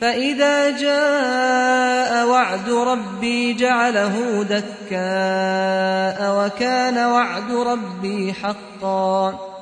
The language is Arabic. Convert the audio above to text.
فإذا جاء وعد ربي جعله دكاء وكان وعد ربي حقا.